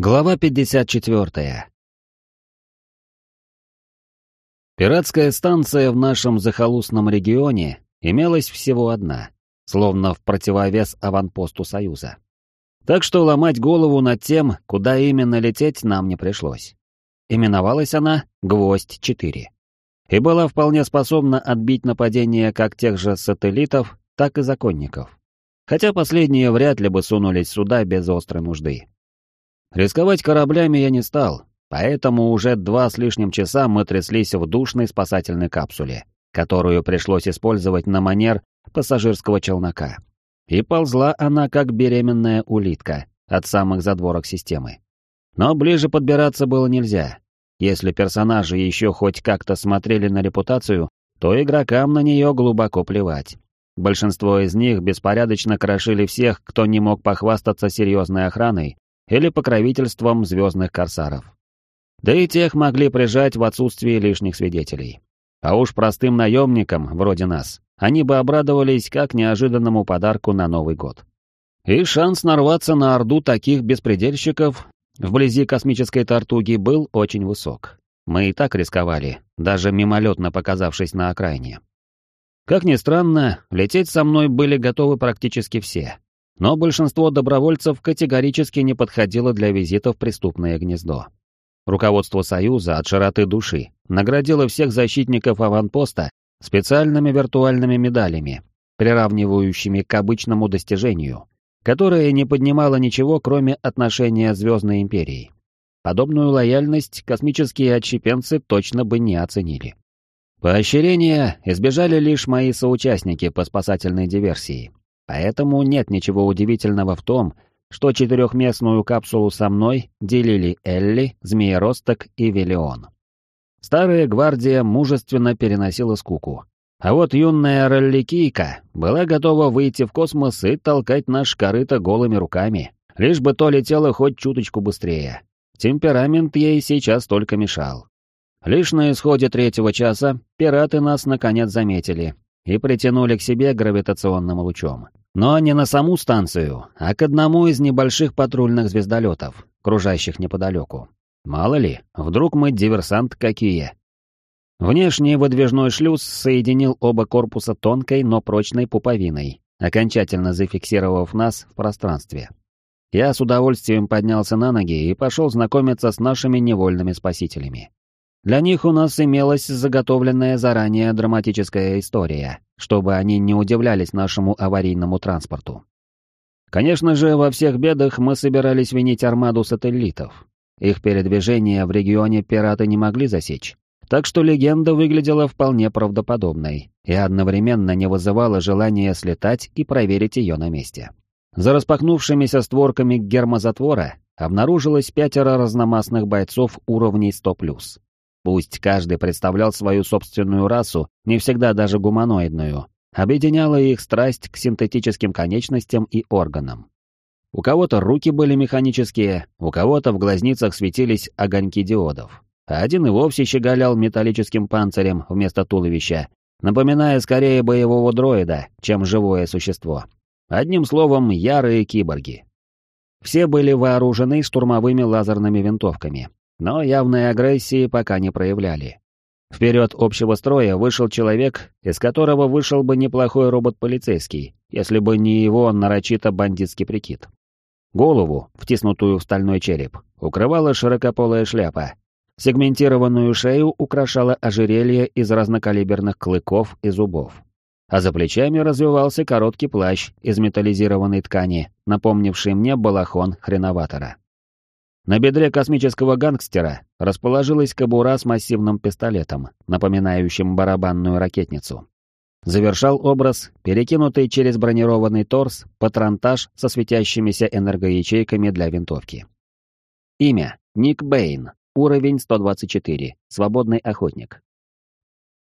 Глава 54. Пиратская станция в нашем захолустном регионе имелась всего одна, словно в противовес аванпосту Союза. Так что ломать голову над тем, куда именно лететь, нам не пришлось. Именовалась она «Гвоздь-4» и была вполне способна отбить нападение как тех же сателлитов, так и законников. Хотя последние вряд ли бы сунулись сюда без острой нужды. Рисковать кораблями я не стал, поэтому уже два с лишним часа мы тряслись в душной спасательной капсуле, которую пришлось использовать на манер пассажирского челнока. И ползла она как беременная улитка от самых задворок системы. Но ближе подбираться было нельзя. Если персонажи еще хоть как-то смотрели на репутацию, то игрокам на нее глубоко плевать. Большинство из них беспорядочно крошили всех, кто не мог похвастаться серьезной охраной или покровительством звездных корсаров. Да и тех могли прижать в отсутствии лишних свидетелей. А уж простым наемникам, вроде нас, они бы обрадовались как неожиданному подарку на Новый год. И шанс нарваться на орду таких беспредельщиков вблизи космической тортуги был очень высок. Мы и так рисковали, даже мимолетно показавшись на окраине. Как ни странно, лететь со мной были готовы практически все, но большинство добровольцев категорически не подходило для визита в преступное гнездо. Руководство Союза от широты души наградило всех защитников аванпоста специальными виртуальными медалями, приравнивающими к обычному достижению, которое не поднимало ничего, кроме отношения Звездной Империи. Подобную лояльность космические отщепенцы точно бы не оценили. Поощрения избежали лишь мои соучастники по спасательной диверсии, Поэтому нет ничего удивительного в том, что четырехместную капсулу со мной делили Элли, Змееросток и Велион. Старая гвардия мужественно переносила скуку. А вот юная ролликийка была готова выйти в космос и толкать наш корыто голыми руками, лишь бы то летело хоть чуточку быстрее. Темперамент ей сейчас только мешал. Лишь на исходе третьего часа пираты нас наконец заметили и притянули к себе гравитационным лучом. Но не на саму станцию, а к одному из небольших патрульных звездолетов, кружащих неподалеку. Мало ли, вдруг мы диверсант какие. Внешний выдвижной шлюз соединил оба корпуса тонкой, но прочной пуповиной, окончательно зафиксировав нас в пространстве. Я с удовольствием поднялся на ноги и пошел знакомиться с нашими невольными спасителями. Для них у нас имелась заготовленная заранее драматическая история, чтобы они не удивлялись нашему аварийному транспорту. Конечно же, во всех бедах мы собирались винить армаду сателлитов. Их передвижение в регионе пираты не могли засечь, так что легенда выглядела вполне правдоподобной и одновременно не вызывала желания слетать и проверить ее на месте. За распахнувшимися створками гермозатвора обнаружилось пятеро разномастных бойцов уровней 100+. Пусть каждый представлял свою собственную расу, не всегда даже гуманоидную, объединяла их страсть к синтетическим конечностям и органам. У кого-то руки были механические, у кого-то в глазницах светились огоньки диодов, а один и вовсе щеголял металлическим панцирем вместо туловища, напоминая скорее боевого дроида, чем живое существо. Одним словом, ярые киборги. Все были вооружены штурмовыми лазерными винтовками, но явной агрессии пока не проявляли. Вперед общего строя вышел человек, из которого вышел бы неплохой робот-полицейский, если бы не его нарочито бандитский прикид. Голову, втиснутую в стальной череп, укрывала широкополая шляпа. Сегментированную шею украшало ожерелье из разнокалиберных клыков и зубов. А за плечами развивался короткий плащ из металлизированной ткани, напомнивший мне балахон хреноватора. На бедре космического гангстера расположилась кобура с массивным пистолетом, напоминающим барабанную ракетницу. Завершал образ, перекинутый через бронированный торс, патронтаж со светящимися энергоячейками для винтовки. Имя — Ник Бэйн, уровень 124, свободный охотник.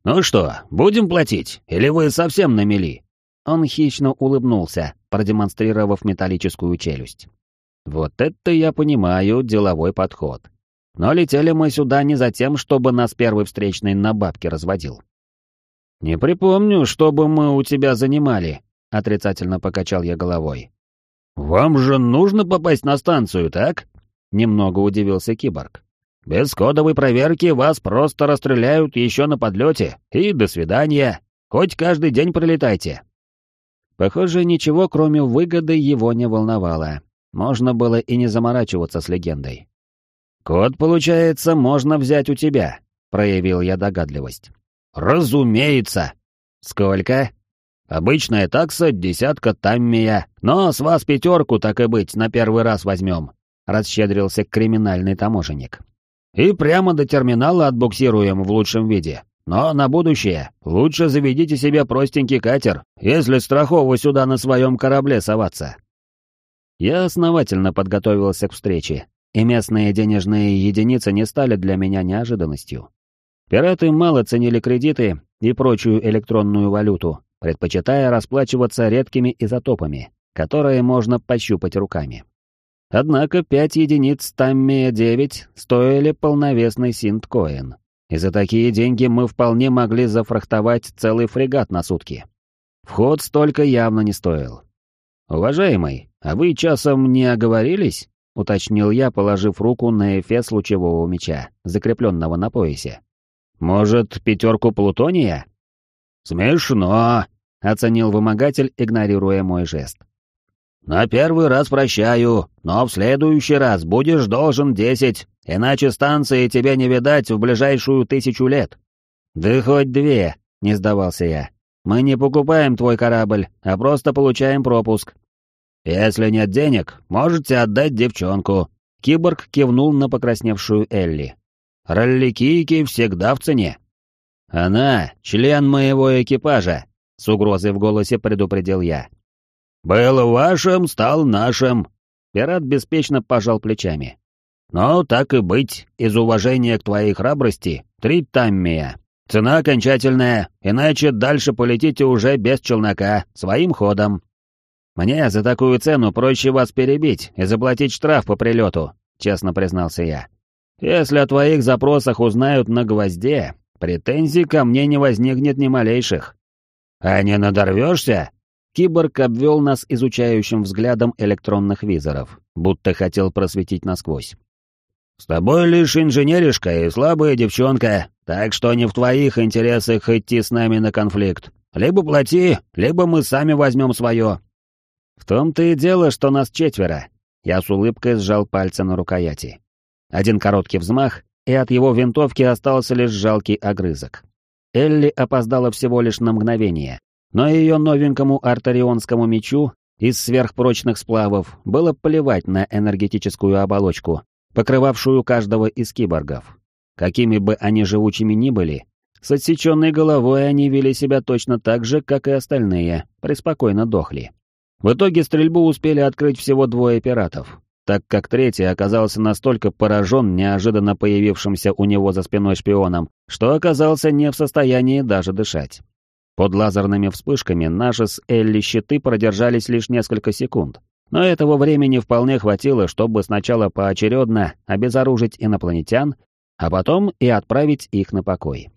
«Ну что, будем платить, или вы совсем на мели?» Он хищно улыбнулся, продемонстрировав металлическую челюсть. Вот это я понимаю деловой подход. Но летели мы сюда не за тем, чтобы нас первый встречный на бабки разводил. «Не припомню, чтобы мы у тебя занимали», — отрицательно покачал я головой. «Вам же нужно попасть на станцию, так?» — немного удивился киборг. «Без кодовой проверки вас просто расстреляют еще на подлете, и до свидания. Хоть каждый день прилетайте». Похоже, ничего, кроме выгоды, его не волновало. Можно было и не заморачиваться с легендой. «Код, получается, можно взять у тебя», — проявил я догадливость. «Разумеется!» «Сколько?» «Обычная такса — десятка таммия, но с вас пятерку, так и быть, на первый раз возьмем», — расщедрился криминальный таможенник. «И прямо до терминала отбуксируем в лучшем виде. Но на будущее лучше заведите себе простенький катер, если страхово сюда на своем корабле соваться». Я основательно подготовился к встрече, и местные денежные единицы не стали для меня неожиданностью. Пираты мало ценили кредиты и прочую электронную валюту, предпочитая расплачиваться редкими изотопами, которые можно пощупать руками. Однако пять единиц Таммия-9 стоили полновесный синткоин, и за такие деньги мы вполне могли зафрахтовать целый фрегат на сутки. Вход столько явно не стоил. «Уважаемый, а вы часом не оговорились?» — уточнил я, положив руку на эфес лучевого меча, закрепленного на поясе. «Может, пятерку плутония?» «Смешно», — оценил вымогатель, игнорируя мой жест. «На первый раз прощаю, но в следующий раз будешь должен десять, иначе станции тебе не видать в ближайшую тысячу лет». «Да хоть две», — не сдавался я. «Мы не покупаем твой корабль, а просто получаем пропуск». «Если нет денег, можете отдать девчонку». Киборг кивнул на покрасневшую Элли. «Ралликийки всегда в цене». «Она — член моего экипажа», — с угрозой в голосе предупредил я. «Был вашим, стал нашим», — пират беспечно пожал плечами. «Но так и быть, из уважения к твоей храбрости, три таммия. Цена окончательная, иначе дальше полетите уже без челнока, своим ходом». «Мне за такую цену проще вас перебить и заплатить штраф по прилету», — честно признался я. «Если о твоих запросах узнают на гвозде, претензий ко мне не возникнет ни малейших». «А не надорвешься?» Киборг обвел нас изучающим взглядом электронных визоров, будто хотел просветить насквозь. «С тобой лишь инженеришка и слабая девчонка, так что не в твоих интересах идти с нами на конфликт. Либо плати, либо мы сами возьмем свое». «В том-то и дело, что нас четверо». Я с улыбкой сжал пальцы на рукояти. Один короткий взмах, и от его винтовки остался лишь жалкий огрызок. Элли опоздала всего лишь на мгновение, но ее новенькому артарионскому мечу из сверхпрочных сплавов было плевать на энергетическую оболочку, покрывавшую каждого из киборгов. Какими бы они живучими ни были, с отсеченной головой они вели себя точно так же, как и остальные, преспокойно дохли. В итоге стрельбу успели открыть всего двое пиратов, так как третий оказался настолько поражен неожиданно появившимся у него за спиной шпионом, что оказался не в состоянии даже дышать. Под лазерными вспышками наши с Элли щиты продержались лишь несколько секунд, но этого времени вполне хватило, чтобы сначала поочередно обезоружить инопланетян, а потом и отправить их на покой.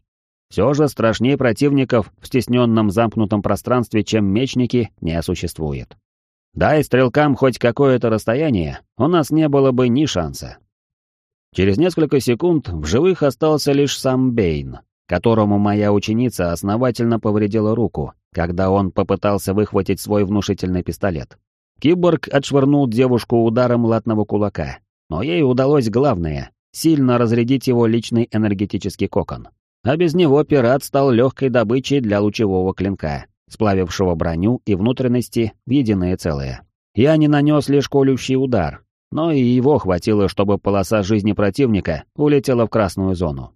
Все же страшнее противников в стесненном замкнутом пространстве, чем мечники, не существует. Дай стрелкам хоть какое-то расстояние, у нас не было бы ни шанса. Через несколько секунд в живых остался лишь сам Бейн, которому моя ученица основательно повредила руку, когда он попытался выхватить свой внушительный пистолет. Киборг отшвырнул девушку ударом латного кулака, но ей удалось главное — сильно разрядить его личный энергетический кокон. А без него пират стал легкой добычей для лучевого клинка, сплавившего броню и внутренности в единое целое. Я не нанес лишь колющий удар, но и его хватило, чтобы полоса жизни противника улетела в красную зону.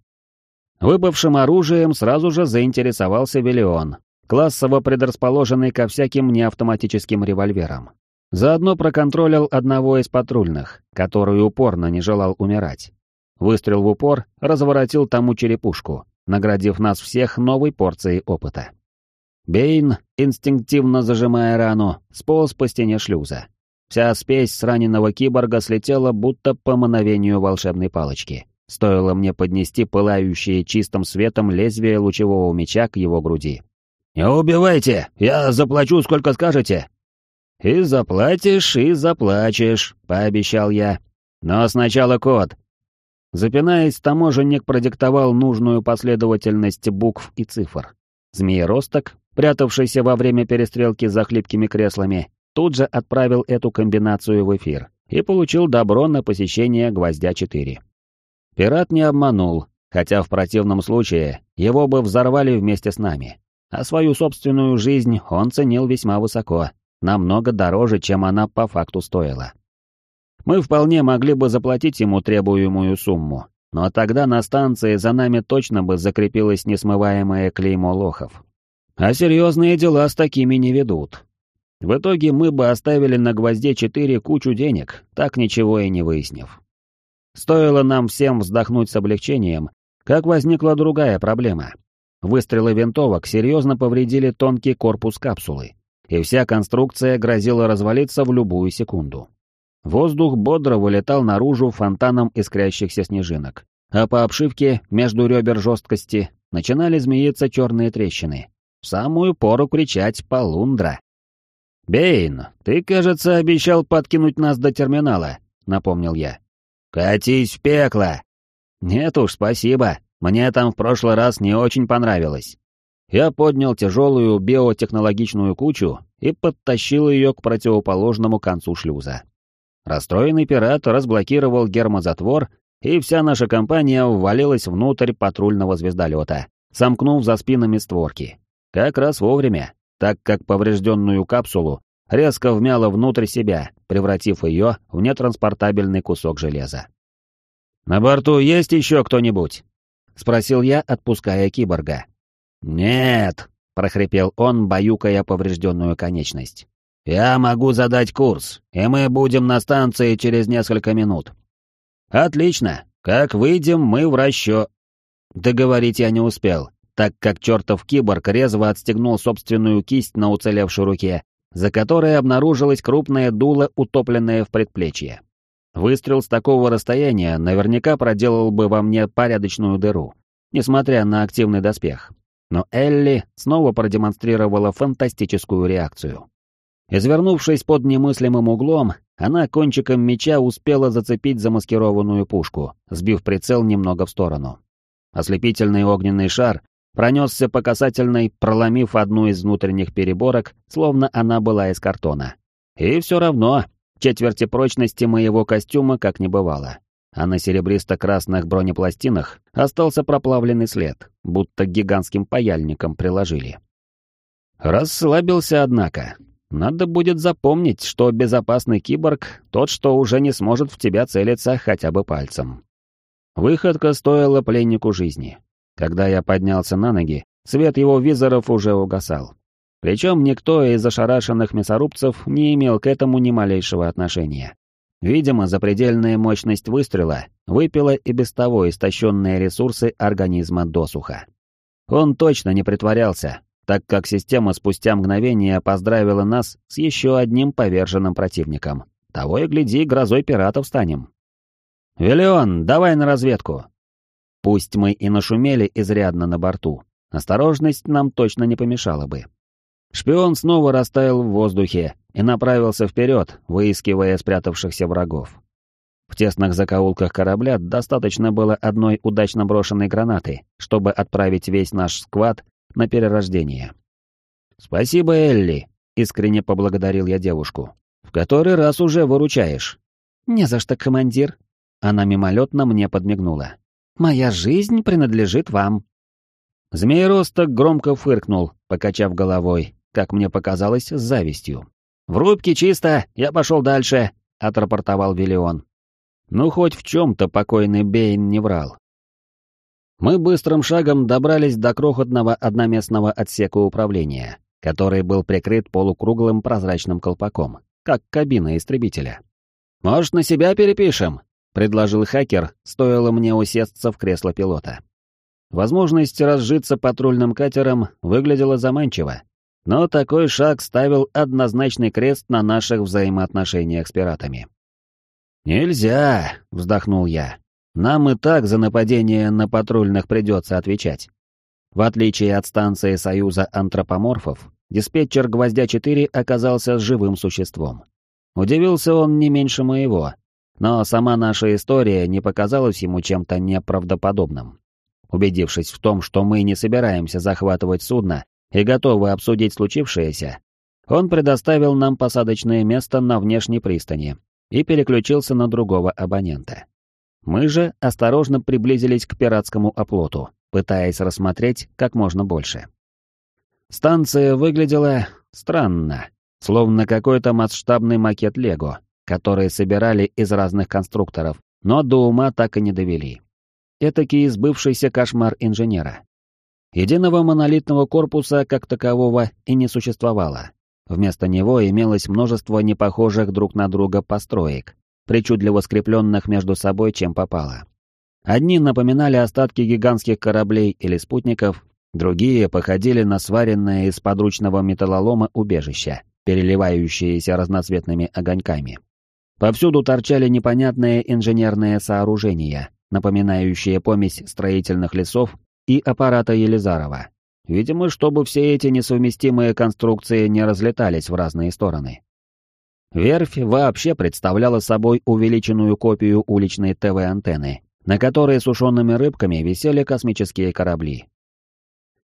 Выпавшим оружием сразу же заинтересовался Велион, классово предрасположенный ко всяким неавтоматическим револьверам. Заодно проконтролил одного из патрульных, который упорно не желал умирать. Выстрел в упор разворотил тому черепушку, наградив нас всех новой порцией опыта. Бейн, инстинктивно зажимая рану, сполз по стене шлюза. Вся спесь с раненого киборга слетела будто по мановению волшебной палочки. Стоило мне поднести пылающее чистым светом лезвие лучевого меча к его груди. «Не убивайте! Я заплачу, сколько скажете!» «И заплатишь, и заплачешь», — пообещал я. Но сначала код. Запинаясь, таможенник продиктовал нужную последовательность букв и цифр. Змееросток, прятавшийся во время перестрелки за хлипкими креслами, тут же отправил эту комбинацию в эфир и получил добро на посещение гвоздя 4. Пират не обманул, хотя в противном случае его бы взорвали вместе с нами. А свою собственную жизнь он ценил весьма высоко, намного дороже, чем она по факту стоила. Мы вполне могли бы заплатить ему требуемую сумму, но тогда на станции за нами точно бы закрепилось несмываемое клеймо лохов. А серьезные дела с такими не ведут. В итоге мы бы оставили на гвозде 4 кучу денег, так ничего и не выяснив. Стоило нам всем вздохнуть с облегчением, как возникла другая проблема. Выстрелы винтовок серьезно повредили тонкий корпус капсулы, и вся конструкция грозила развалиться в любую секунду. Воздух бодро вылетал наружу фонтаном искрящихся снежинок, а по обшивке между ребер жесткости начинали змеиться черные трещины. В самую пору кричать «Полундра!». «Бейн, ты, кажется, обещал подкинуть нас до терминала», — напомнил я. «Катись в пекло!» «Нет уж, спасибо. Мне там в прошлый раз не очень понравилось». Я поднял тяжелую биотехнологичную кучу и подтащил ее к противоположному концу шлюза. Расстроенный пират разблокировал гермозатвор, и вся наша компания ввалилась внутрь патрульного звездолета, сомкнув за спинами створки. Как раз вовремя, так как поврежденную капсулу резко вмяло внутрь себя, превратив ее в нетранспортабельный кусок железа. «На борту есть еще кто-нибудь?» — спросил я, отпуская киборга. «Нет», — прохрипел он, баюкая поврежденную конечность. «Я могу задать курс, и мы будем на станции через несколько минут». «Отлично. Как выйдем, мы в расчет...» Договорить я не успел, так как чертов киборг резво отстегнул собственную кисть на уцелевшей руке, за которой обнаружилась крупная дуло, утопленная в предплечье. Выстрел с такого расстояния наверняка проделал бы во мне порядочную дыру, несмотря на активный доспех. Но Элли снова продемонстрировала фантастическую реакцию. Извернувшись под немыслимым углом, она кончиком меча успела зацепить замаскированную пушку, сбив прицел немного в сторону. Ослепительный огненный шар пронесся по касательной, проломив одну из внутренних переборок, словно она была из картона. И все равно Четверти прочности моего костюма как не бывало. А на серебристо-красных бронепластинах остался проплавленный след, будто гигантским паяльником приложили. Расслабился, однако. Надо будет запомнить, что безопасный киборг — тот, что уже не сможет в тебя целиться хотя бы пальцем. Выходка стоила пленнику жизни. Когда я поднялся на ноги, свет его визоров уже угасал. Причем никто из ошарашенных мясорубцев не имел к этому ни малейшего отношения. Видимо, запредельная мощность выстрела выпила и без того истощенные ресурсы организма досуха. Он точно не притворялся, так как система спустя мгновение поздравила нас с еще одним поверженным противником. Того и гляди, грозой пиратов станем. «Виллион, давай на разведку!» Пусть мы и нашумели изрядно на борту, осторожность нам точно не помешала бы. Шпион снова растаял в воздухе и направился вперед, выискивая спрятавшихся врагов. В тесных закоулках корабля достаточно было одной удачно брошенной гранаты, чтобы отправить весь наш сквад на перерождение. «Спасибо, Элли», — искренне поблагодарил я девушку. «В который раз уже выручаешь». «Не за что, командир». Она мимолетно мне подмигнула. «Моя жизнь принадлежит вам». Змееросток громко фыркнул, покачав головой, как мне показалось, с завистью. «В рубке чисто, я пошел дальше», — отрапортовал Виллион. Ну, хоть в чем-то покойный Бейн не врал. Мы быстрым шагом добрались до крохотного одноместного отсека управления, который был прикрыт полукруглым прозрачным колпаком, как кабина истребителя. «Может, на себя перепишем?» — предложил хакер, стоило мне усесться в кресло пилота. Возможность разжиться патрульным катером выглядела заманчиво, но такой шаг ставил однозначный крест на наших взаимоотношениях с пиратами. «Нельзя!» — вздохнул я. «Нам и так за нападение на патрульных придется отвечать». В отличие от станции Союза антропоморфов, диспетчер «Гвоздя-4» оказался живым существом. Удивился он не меньше моего, но сама наша история не показалась ему чем-то неправдоподобным. Убедившись в том, что мы не собираемся захватывать судно и готовы обсудить случившееся, он предоставил нам посадочное место на внешней пристани и переключился на другого абонента. Мы же осторожно приблизились к пиратскому оплоту, пытаясь рассмотреть как можно больше. Станция выглядела странно, словно какой-то масштабный макет Лего, который собирали из разных конструкторов, но до ума так и не довели. Этакий избывшийся кошмар инженера. Единого монолитного корпуса как такового и не существовало. Вместо него имелось множество непохожих друг на друга построек, причудливо скрепленных между собой чем попало. Одни напоминали остатки гигантских кораблей или спутников, другие походили на сваренное из подручного металлолома убежище, переливающиеся разноцветными огоньками. Повсюду торчали непонятные инженерные сооружения, напоминающие помесь строительных лесов и аппарата Елизарова. Видимо, чтобы все эти несовместимые конструкции не разлетались в разные стороны. Верфь вообще представляла собой увеличенную копию уличной ТВ-антенны, на которой сушеными рыбками висели космические корабли.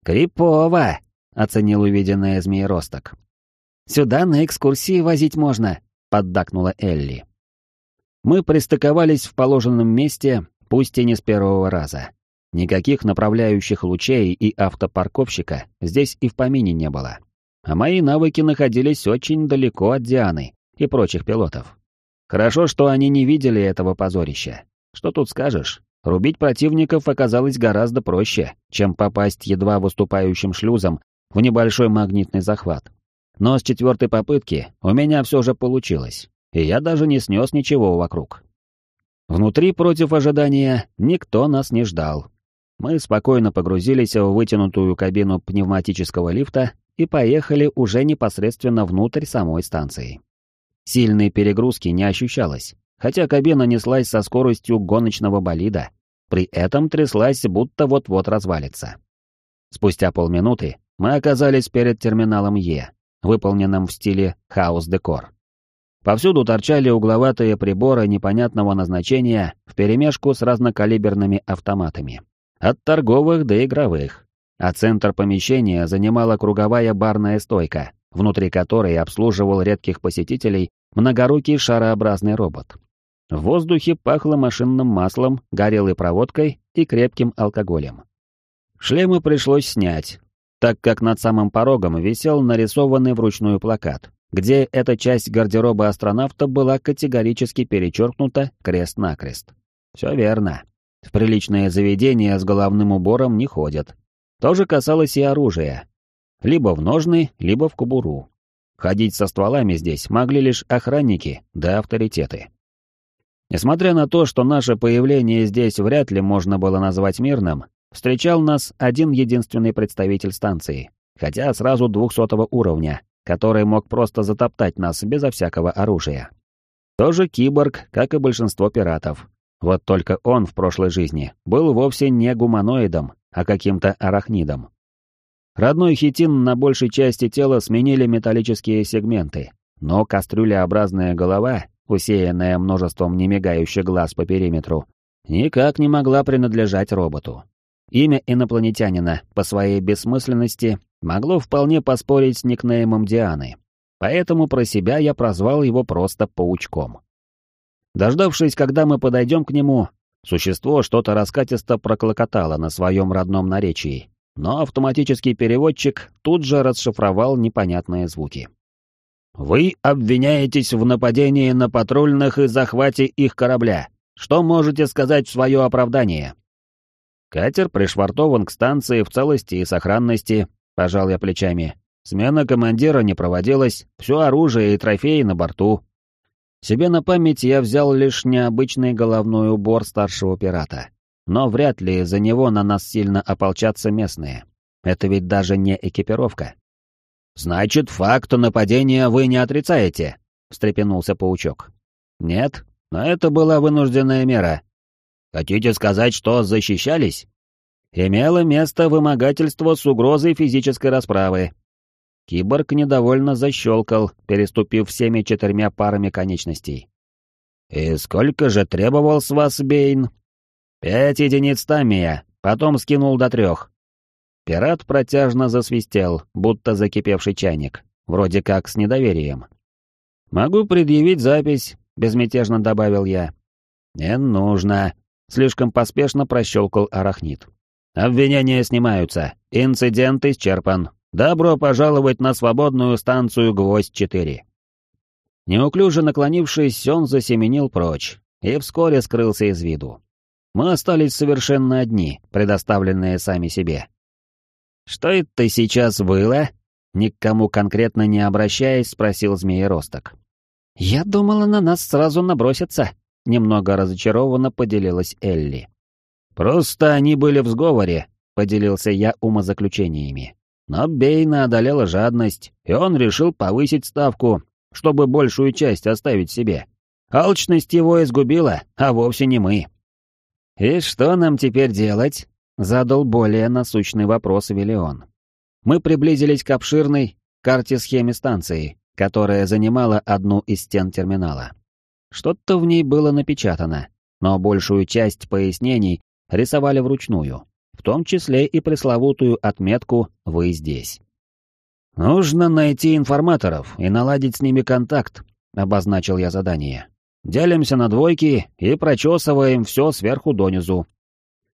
«Крипово!» — оценил увиденное змееросток. «Сюда на экскурсии возить можно», — поддакнула Элли. Мы пристыковались в положенном месте, пусть и не с первого раза. Никаких направляющих лучей и автопарковщика здесь и в помине не было. А мои навыки находились очень далеко от Дианы и прочих пилотов. Хорошо, что они не видели этого позорища. Что тут скажешь? Рубить противников оказалось гораздо проще, чем попасть едва выступающим шлюзом в небольшой магнитный захват. Но с четвертой попытки у меня все же получилось, и я даже не снес ничего вокруг. Внутри, против ожидания, никто нас не ждал. Мы спокойно погрузились в вытянутую кабину пневматического лифта и поехали уже непосредственно внутрь самой станции. Сильной перегрузки не ощущалось, хотя кабина неслась со скоростью гоночного болида, при этом тряслась, будто вот-вот развалится. Спустя полминуты мы оказались перед терминалом Е, выполненным в стиле хаос-декор. Повсюду торчали угловатые приборы непонятного назначения вперемешку с разнокалиберными автоматами. От торговых до игровых. А центр помещения занимала круговая барная стойка, внутри которой обслуживал редких посетителей многорукий шарообразный робот. В воздухе пахло машинным маслом, горелой проводкой и крепким алкоголем. Шлемы пришлось снять, так как над самым порогом висел нарисованный вручную плакат, где эта часть гардероба астронавта была категорически перечеркнута крест-накрест. Все верно. В приличное заведение с головным убором не ходят. То же касалось и оружия. Либо в ножны, либо в кобуру. Ходить со стволами здесь могли лишь охранники да авторитеты. Несмотря на то, что наше появление здесь вряд ли можно было назвать мирным, встречал нас один единственный представитель станции, хотя сразу двухсотого уровня, который мог просто затоптать нас безо всякого оружия. Тоже киборг, как и большинство пиратов. Вот только он в прошлой жизни был вовсе не гуманоидом, а каким-то арахнидом. Родной хитин на большей части тела сменили металлические сегменты, но кастрюлеобразная голова, усеянная множеством немигающих глаз по периметру, никак не могла принадлежать роботу. Имя инопланетянина по своей бессмысленности могло вполне поспорить с никнеймом Дианы, поэтому про себя я прозвал его просто Паучком. Дождавшись, когда мы подойдем к нему, существо что-то раскатисто проклокотало на своем родном наречии, но автоматический переводчик тут же расшифровал непонятные звуки. «Вы обвиняетесь в нападении на патрульных и захвате их корабля. Что можете сказать в свое оправдание?» Катер пришвартован к станции в целости и сохранности, пожал я плечами. Смена командира не проводилась, все оружие и трофеи на борту. Себе на память я взял лишь необычный головной убор старшего пирата. Но вряд ли за него на нас сильно ополчатся местные. Это ведь даже не экипировка. «Значит, факт нападения вы не отрицаете?» — встрепенулся паучок. «Нет, но это была вынужденная мера. Хотите сказать, что защищались? Имело место вымогательство с угрозой физической расправы. Киборг недовольно защелкал, переступив всеми четырьмя парами конечностей. «И сколько же требовал с вас, Бейн?» «Пять единиц тамия, потом скинул до трех». Пират протяжно засвистел, будто закипевший чайник, вроде как с недоверием. «Могу предъявить запись», — безмятежно добавил я. «Не нужно», — слишком поспешно прощелкал арахнит. «Обвинения снимаются. Инцидент исчерпан. Добро пожаловать на свободную станцию «Гвоздь-4». Неуклюже наклонившись, он засеменил прочь и вскоре скрылся из виду. Мы остались совершенно одни, предоставленные сами себе. «Что это сейчас было?» Ни к кому конкретно не обращаясь, спросил Змееросток. «Я думала, на нас сразу набросятся», — немного разочарованно поделилась Элли. «Просто они были в сговоре», — поделился я умозаключениями. Но Бейна одолела жадность, и он решил повысить ставку, чтобы большую часть оставить себе. Алчность его изгубила, а вовсе не мы. «И что нам теперь делать?» — задал более насущный вопрос Виллион. Мы приблизились к обширной карте-схеме станции, которая занимала одну из стен терминала. Что-то в ней было напечатано, но большую часть пояснений рисовали вручную, в том числе и пресловутую отметку «Вы здесь». «Нужно найти информаторов и наладить с ними контакт», — обозначил я задание. Делимся на двойки и прочесываем все сверху донизу.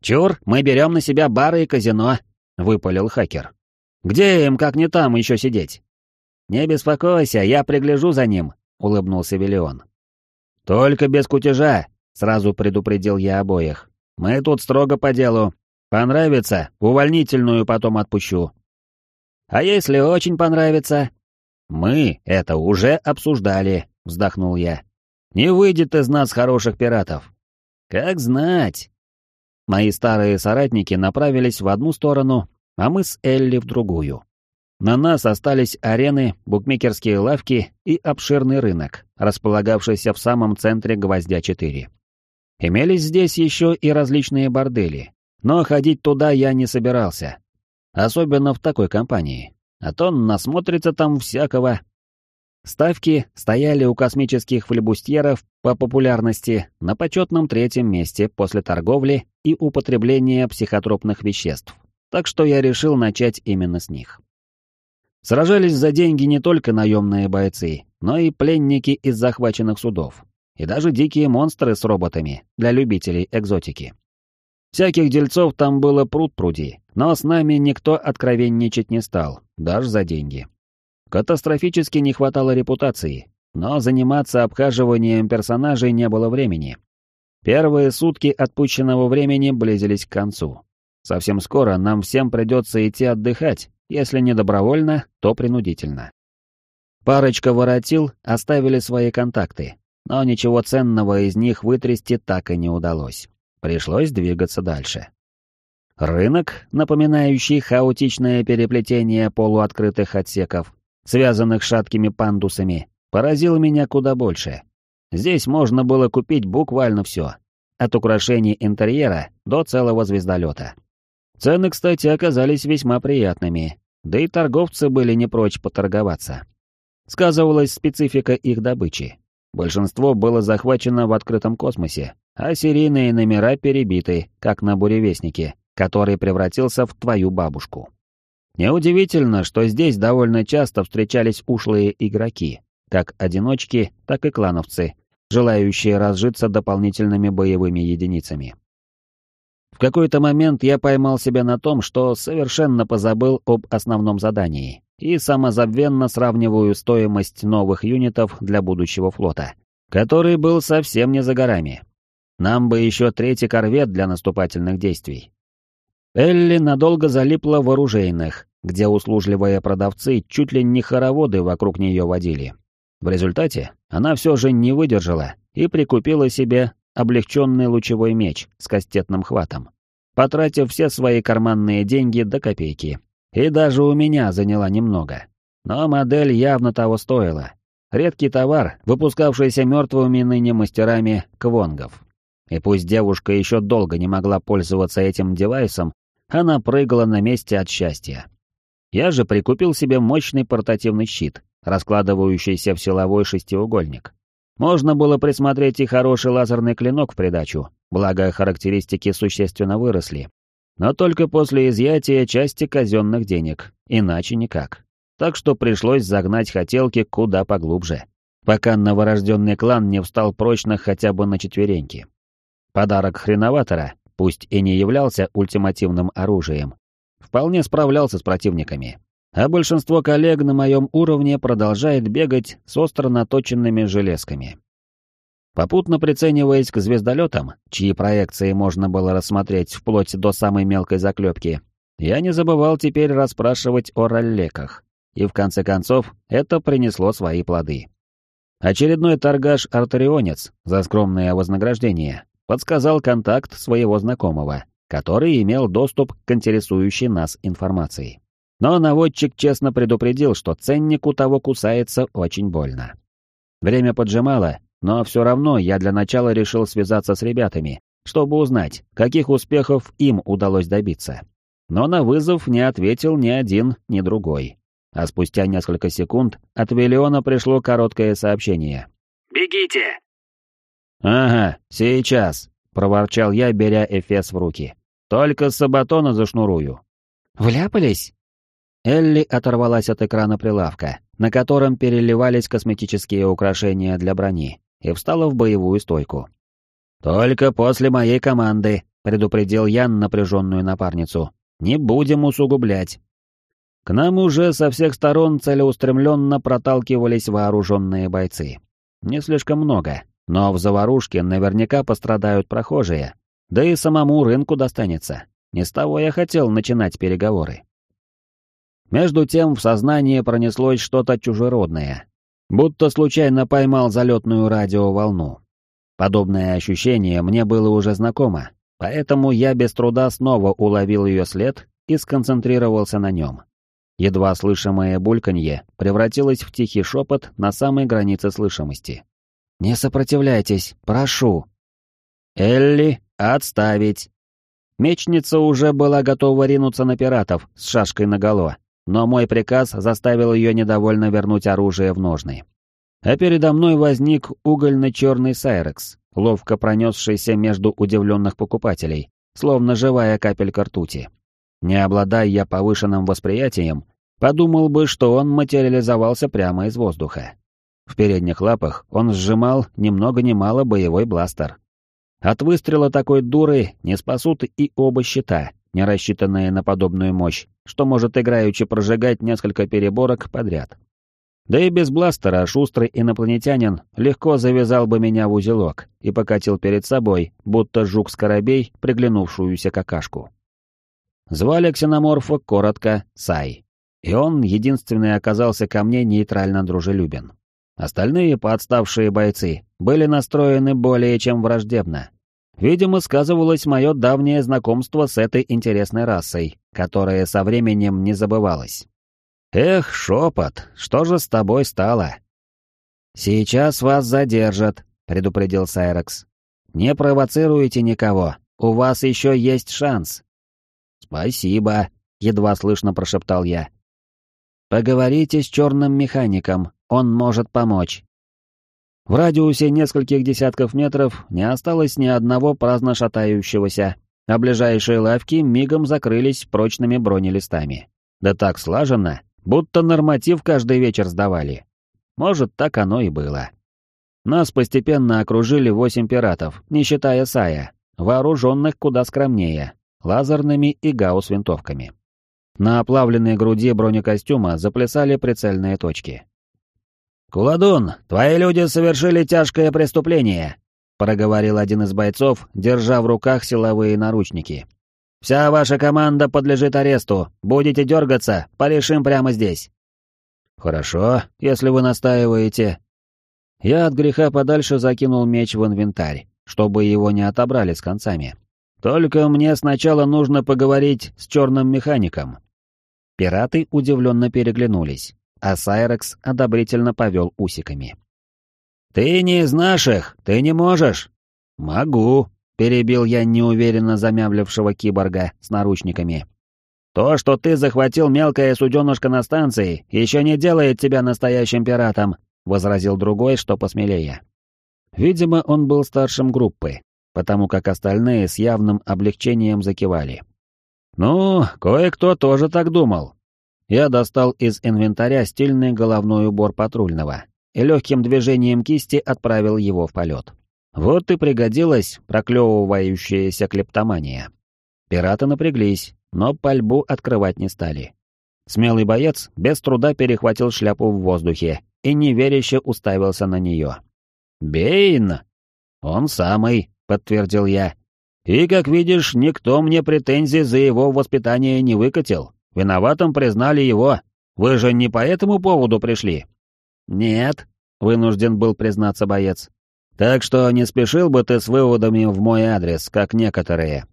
«Чур, мы берем на себя бары и казино», — выпалил хакер. «Где им, как не там, еще сидеть?» «Не беспокойся, я пригляжу за ним», — улыбнулся Виллион. «Только без кутежа», — сразу предупредил я обоих. «Мы тут строго по делу. Понравится, увольнительную потом отпущу». «А если очень понравится?» «Мы это уже обсуждали», — вздохнул я. Не выйдет из нас хороших пиратов. Как знать. Мои старые соратники направились в одну сторону, а мы с Элли в другую. На нас остались арены, букмекерские лавки и обширный рынок, располагавшийся в самом центре Гвоздя-4. Имелись здесь еще и различные бордели, но ходить туда я не собирался. Особенно в такой компании. А то насмотрится там всякого, Ставки стояли у космических флебустьеров по популярности на почетном третьем месте после торговли и употребления психотропных веществ, так что я решил начать именно с них. Сражались за деньги не только наемные бойцы, но и пленники из захваченных судов, и даже дикие монстры с роботами для любителей экзотики. Всяких дельцов там было пруд-пруди, но с нами никто откровенничать не стал, даже за деньги. Катастрофически не хватало репутации, но заниматься обхаживанием персонажей не было времени. Первые сутки отпущенного времени близились к концу. Совсем скоро нам всем придется идти отдыхать, если не добровольно, то принудительно. Парочка воротил оставили свои контакты, но ничего ценного из них вытрясти так и не удалось. Пришлось двигаться дальше. Рынок, напоминающий хаотичное переплетение полуоткрытых отсеков, связанных шаткими пандусами, поразил меня куда больше. Здесь можно было купить буквально все, от украшений интерьера до целого звездолета. Цены, кстати, оказались весьма приятными, да и торговцы были не прочь поторговаться. Сказывалась специфика их добычи. Большинство было захвачено в открытом космосе, а серийные номера перебиты, как на буревестнике, который превратился в твою бабушку. Неудивительно, что здесь довольно часто встречались ушлые игроки, как одиночки, так и клановцы, желающие разжиться дополнительными боевыми единицами. В какой-то момент я поймал себя на том, что совершенно позабыл об основном задании и самозабвенно сравниваю стоимость новых юнитов для будущего флота, который был совсем не за горами. Нам бы еще третий корвет для наступательных действий. Элли надолго залипла в оружейных, где услужливые продавцы чуть ли не хороводы вокруг нее водили. В результате она все же не выдержала и прикупила себе облегченный лучевой меч с кастетным хватом, потратив все свои карманные деньги до копейки. И даже у меня заняла немного. Но модель явно того стоила. Редкий товар, выпускавшийся мертвыми ныне мастерами квонгов. И пусть девушка еще долго не могла пользоваться этим девайсом, она прыгала на месте от счастья. Я же прикупил себе мощный портативный щит, раскладывающийся в силовой шестиугольник. Можно было присмотреть и хороший лазерный клинок в придачу, благо характеристики существенно выросли. Но только после изъятия части казенных денег, иначе никак. Так что пришлось загнать хотелки куда поглубже, пока новорожденный клан не встал прочно хотя бы на четвереньки. Подарок хреноватора, пусть и не являлся ультимативным оружием, вполне справлялся с противниками. А большинство коллег на моем уровне продолжает бегать с остро наточенными железками. Попутно прицениваясь к звездолетам, чьи проекции можно было рассмотреть вплоть до самой мелкой заклепки, я не забывал теперь расспрашивать о роллеках. И в конце концов, это принесло свои плоды. Очередной торгаш-артерионец за скромное вознаграждение подсказал контакт своего знакомого, который имел доступ к интересующей нас информации. Но наводчик честно предупредил, что ценник у того кусается очень больно. Время поджимало, но все равно я для начала решил связаться с ребятами, чтобы узнать, каких успехов им удалось добиться. Но на вызов не ответил ни один, ни другой. А спустя несколько секунд от Виллиона пришло короткое сообщение. «Бегите!» «Ага, сейчас», — проворчал я, беря Эфес в руки. «Только сабатона зашнурую». «Вляпались?» Элли оторвалась от экрана прилавка, на котором переливались косметические украшения для брони, и встала в боевую стойку. «Только после моей команды», — предупредил Ян напряженную напарницу. «Не будем усугублять». К нам уже со всех сторон целеустремленно проталкивались вооруженные бойцы. Не слишком много, но в заварушке наверняка пострадают прохожие, да и самому рынку достанется. Не с того я хотел начинать переговоры. Между тем в сознании пронеслось что-то чужеродное, будто случайно поймал залетную радиоволну. Подобное ощущение мне было уже знакомо, поэтому я без труда снова уловил ее след и сконцентрировался на нем. Едва слышимое бульканье превратилось в тихий шепот на самой границе слышимости. «Не сопротивляйтесь, прошу!» «Элли, отставить!» Мечница уже была готова ринуться на пиратов с шашкой наголо, но мой приказ заставил ее недовольно вернуть оружие в ножны. А передо мной возник угольно-черный сайрекс, ловко пронесшийся между удивленных покупателей, словно живая капелька ртути. Не обладая я повышенным восприятием, подумал бы, что он материализовался прямо из воздуха. В передних лапах он сжимал ни много ни мало боевой бластер. От выстрела такой дуры не спасут и оба щита, не рассчитанные на подобную мощь, что может играючи прожигать несколько переборок подряд. Да и без бластера шустрый инопланетянин легко завязал бы меня в узелок и покатил перед собой, будто жук-скоробей, приглянувшуюся какашку. Звали ксеноморфа коротко Сай, и он единственный оказался ко мне нейтрально дружелюбен. Остальные подставшие бойцы были настроены более чем враждебно. Видимо, сказывалось мое давнее знакомство с этой интересной расой, которая со временем не забывалась. «Эх, шепот, что же с тобой стало?» «Сейчас вас задержат», — предупредил Сайрекс. «Не провоцируйте никого, у вас еще есть шанс». «Спасибо», — едва слышно прошептал я. «Поговорите с черным механиком, он может помочь». В радиусе нескольких десятков метров не осталось ни одного праздно шатающегося, а ближайшие лавки мигом закрылись прочными бронелистами. Да так слаженно, будто норматив каждый вечер сдавали. Может, так оно и было. Нас постепенно окружили восемь пиратов, не считая Сая, вооруженных куда скромнее, лазерными и гаусс-винтовками. На оплавленной груди бронекостюма заплясали прицельные точки. «Куладун, твои люди совершили тяжкое преступление», — проговорил один из бойцов, держа в руках силовые наручники. «Вся ваша команда подлежит аресту. Будете дергаться, порешим прямо здесь». «Хорошо, если вы настаиваете». Я от греха подальше закинул меч в инвентарь, чтобы его не отобрали с концами. Только мне сначала нужно поговорить с черным механиком. Пираты удивленно переглянулись а Сайрекс одобрительно повел усиками. «Ты не из наших, ты не можешь!» «Могу», — перебил я неуверенно замявлившего киборга с наручниками. «То, что ты захватил мелкое суденышко на станции, еще не делает тебя настоящим пиратом», — возразил другой, что посмелее. Видимо, он был старшим группы, потому как остальные с явным облегчением закивали. «Ну, кое-кто тоже так думал». Я достал из инвентаря стильный головной убор патрульного и легким движением кисти отправил его в полет. Вот и пригодилась проклевывающаяся клептомания. Пираты напряглись, но пальбу открывать не стали. Смелый боец без труда перехватил шляпу в воздухе и неверяще уставился на нее. «Бейн!» «Он самый», — подтвердил я. «И, как видишь, никто мне претензий за его воспитание не выкатил. Виноватым признали его. Вы же не по этому поводу пришли?» «Нет», — вынужден был признаться боец. «Так что не спешил бы ты с выводами в мой адрес, как некоторые».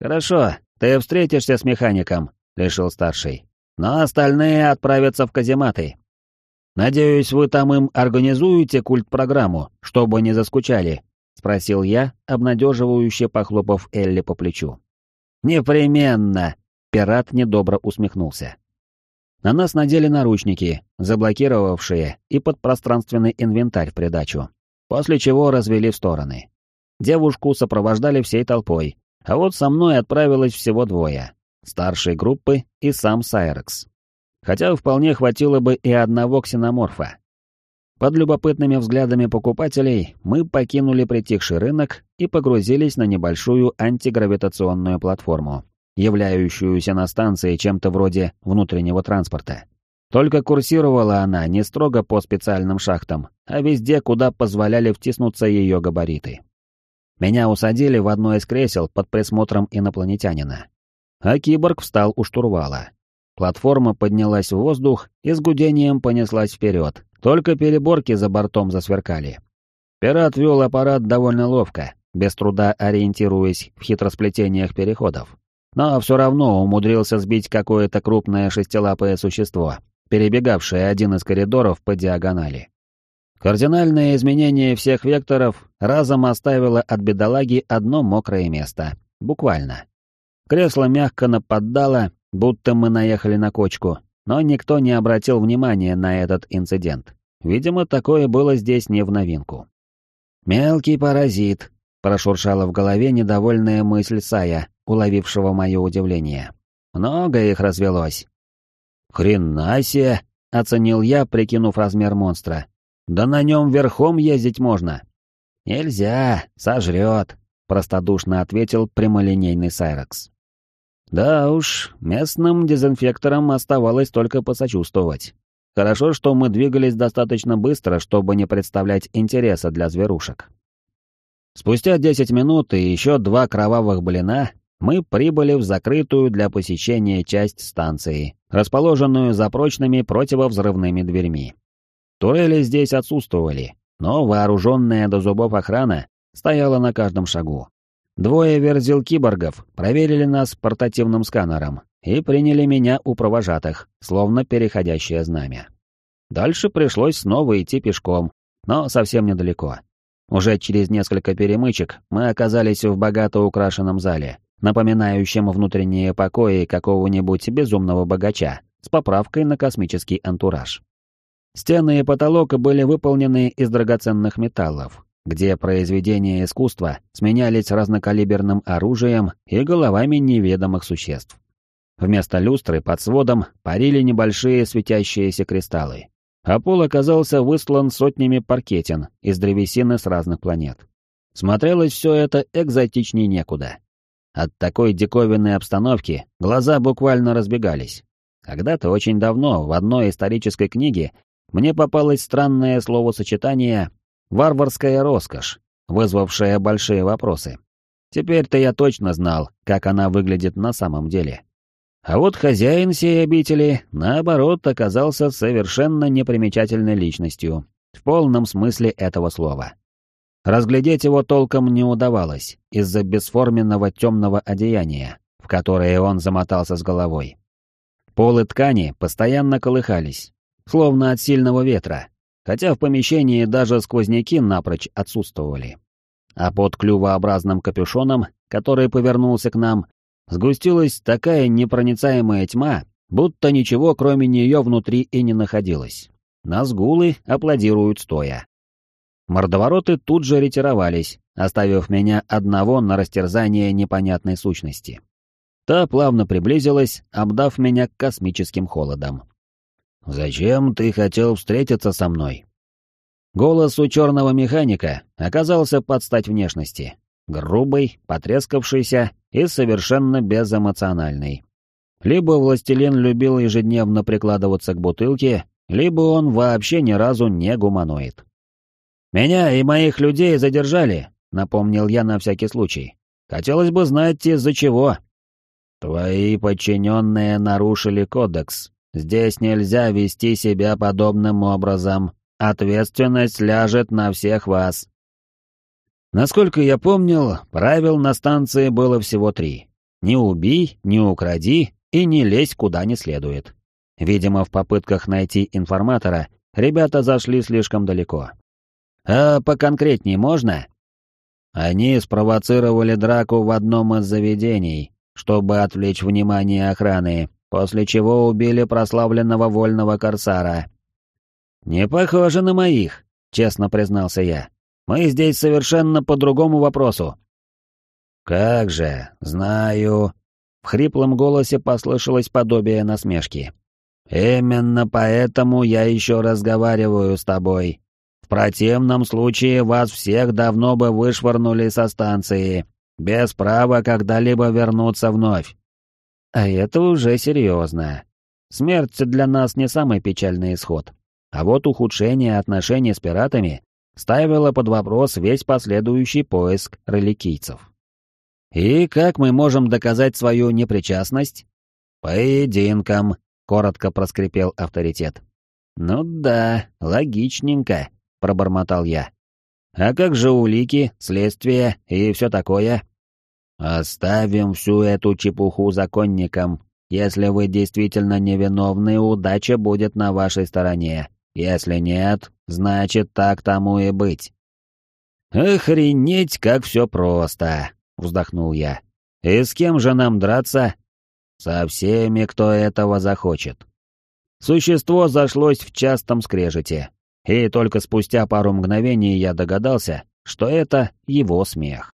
«Хорошо, ты встретишься с механиком», — решил старший. «Но остальные отправятся в казематы. Надеюсь, вы там им организуете культ-программу, чтобы не заскучали?» — спросил я, обнадеживающе похлопав Элли по плечу. «Непременно!» — пират недобро усмехнулся. На нас надели наручники, заблокировавшие и подпространственный инвентарь в придачу, после чего развели в стороны. Девушку сопровождали всей толпой, а вот со мной отправилось всего двое — старшей группы и сам Сайрекс. Хотя вполне хватило бы и одного ксеноморфа. Под любопытными взглядами покупателей мы покинули притихший рынок и погрузились на небольшую антигравитационную платформу, являющуюся на станции чем-то вроде внутреннего транспорта. Только курсировала она не строго по специальным шахтам, а везде, куда позволяли втиснуться ее габариты. Меня усадили в одно из кресел под присмотром инопланетянина. А киборг встал у штурвала. Платформа поднялась в воздух и с гудением понеслась вперед, только переборки за бортом засверкали. Пират вел аппарат довольно ловко, без труда ориентируясь в хитросплетениях переходов но все равно умудрился сбить какое-то крупное шестилапое существо, перебегавшее один из коридоров по диагонали. Кардинальное изменение всех векторов разом оставило от бедолаги одно мокрое место. Буквально. Кресло мягко нападало, будто мы наехали на кочку, но никто не обратил внимания на этот инцидент. Видимо, такое было здесь не в новинку. «Мелкий паразит», — прошуршала в голове недовольная мысль Сая, уловившего мое удивление. «Много их развелось». «Хрена себе!» — оценил я, прикинув размер монстра. «Да на нем верхом ездить можно». «Нельзя, сожрет», — простодушно ответил прямолинейный Сайрекс. Да уж, местным дезинфекторам оставалось только посочувствовать. Хорошо, что мы двигались достаточно быстро, чтобы не представлять интереса для зверушек. Спустя десять минут и еще два кровавых блина мы прибыли в закрытую для посещения часть станции, расположенную за прочными противовзрывными дверьми. Турели здесь отсутствовали, но вооруженная до зубов охрана стояла на каждом шагу. Двое верзил-киборгов проверили нас портативным сканером и приняли меня у провожатых, словно переходящее знамя. Дальше пришлось снова идти пешком, но совсем недалеко. Уже через несколько перемычек мы оказались в богато украшенном зале, напоминающим внутренние покои какого-нибудь безумного богача с поправкой на космический антураж. Стены и потолок были выполнены из драгоценных металлов, где произведения искусства сменялись разнокалиберным оружием и головами неведомых существ. Вместо люстры под сводом парили небольшие светящиеся кристаллы, а пол оказался выслан сотнями паркетин из древесины с разных планет. Смотрелось все это экзотичней некуда. От такой диковинной обстановки глаза буквально разбегались. Когда-то очень давно в одной исторической книге мне попалось странное словосочетание «варварская роскошь», вызвавшее большие вопросы. Теперь-то я точно знал, как она выглядит на самом деле. А вот хозяин сей обители, наоборот, оказался совершенно непримечательной личностью, в полном смысле этого слова. Разглядеть его толком не удавалось из-за бесформенного темного одеяния, в которое он замотался с головой. Полы ткани постоянно колыхались, словно от сильного ветра, хотя в помещении даже сквозняки напрочь отсутствовали. А под клювообразным капюшоном, который повернулся к нам, сгустилась такая непроницаемая тьма, будто ничего кроме нее внутри и не находилось. Назгулы аплодируют стоя. Мордовороты тут же ретировались, оставив меня одного на растерзание непонятной сущности. Та плавно приблизилась, обдав меня космическим холодом. «Зачем ты хотел встретиться со мной?» Голос у черного механика оказался под стать внешности. Грубый, потрескавшийся и совершенно безэмоциональный. Либо властелин любил ежедневно прикладываться к бутылке, либо он вообще ни разу не гуманоид. «Меня и моих людей задержали», — напомнил я на всякий случай. «Хотелось бы знать, из-за чего». «Твои подчиненные нарушили кодекс. Здесь нельзя вести себя подобным образом. Ответственность ляжет на всех вас». Насколько я помнил, правил на станции было всего три. Не убей, не укради и не лезь куда не следует. Видимо, в попытках найти информатора ребята зашли слишком далеко. А поконкретней можно? Они спровоцировали драку в одном из заведений, чтобы отвлечь внимание охраны, после чего убили прославленного вольного корсара. «Не похоже на моих», — честно признался я. «Мы здесь совершенно по другому вопросу». «Как же, знаю», — в хриплом голосе послышалось подобие насмешки. «Именно поэтому я еще разговариваю с тобой. В противном случае вас всех давно бы вышвырнули со станции, без права когда-либо вернуться вновь». А это уже серьезно. Смерть для нас не самый печальный исход. А вот ухудшение отношений с пиратами ставило под вопрос весь последующий поиск реликийцев. И как мы можем доказать свою непричастность? Поединком, коротко проскрипел авторитет. Ну да, логичненько, пробормотал я. А как же улики, следствие и все такое? Оставим всю эту чепуху законникам. Если вы действительно невиновны, удача будет на вашей стороне. Если нет, значит так тому и быть. Охренеть, как все просто, вздохнул я. И с кем же нам драться? Со всеми, кто этого захочет. Существо зашлось в частом скрежете, и только спустя пару мгновений я догадался, что это его смех.